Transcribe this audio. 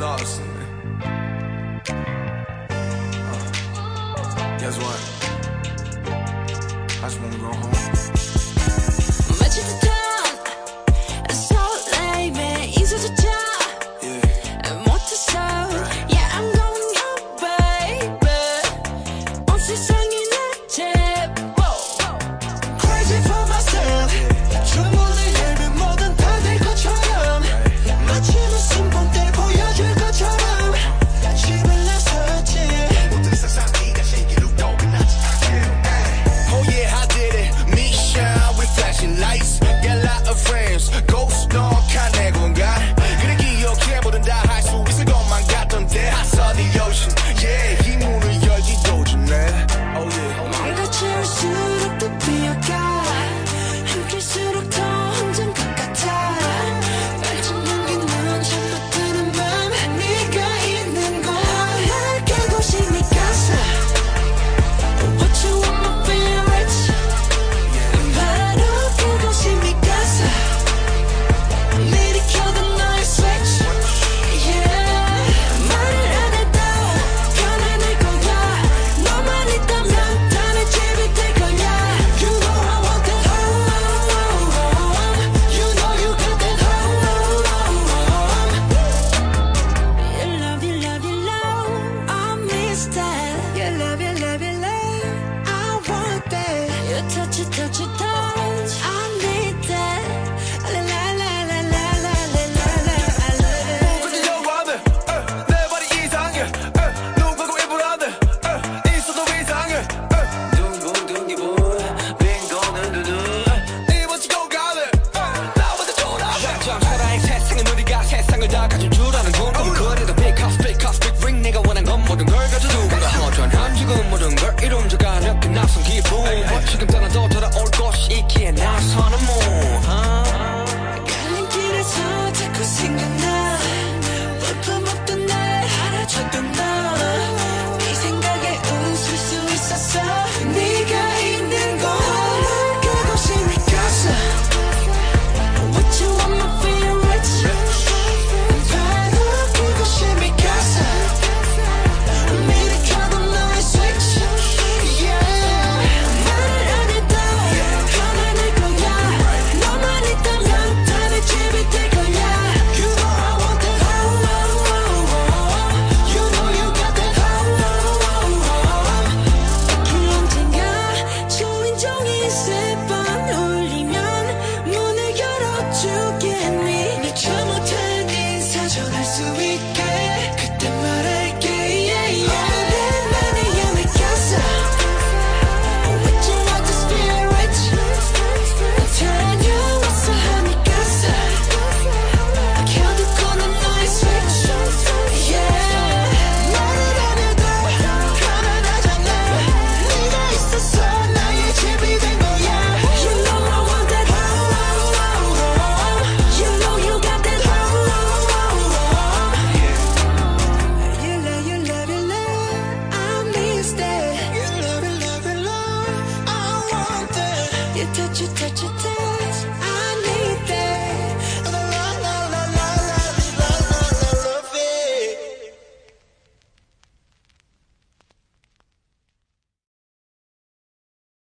Uh, guess what? I just wanna go home. style. Your love, your love, your love. I want that. Your touch, your touch, your touch. touch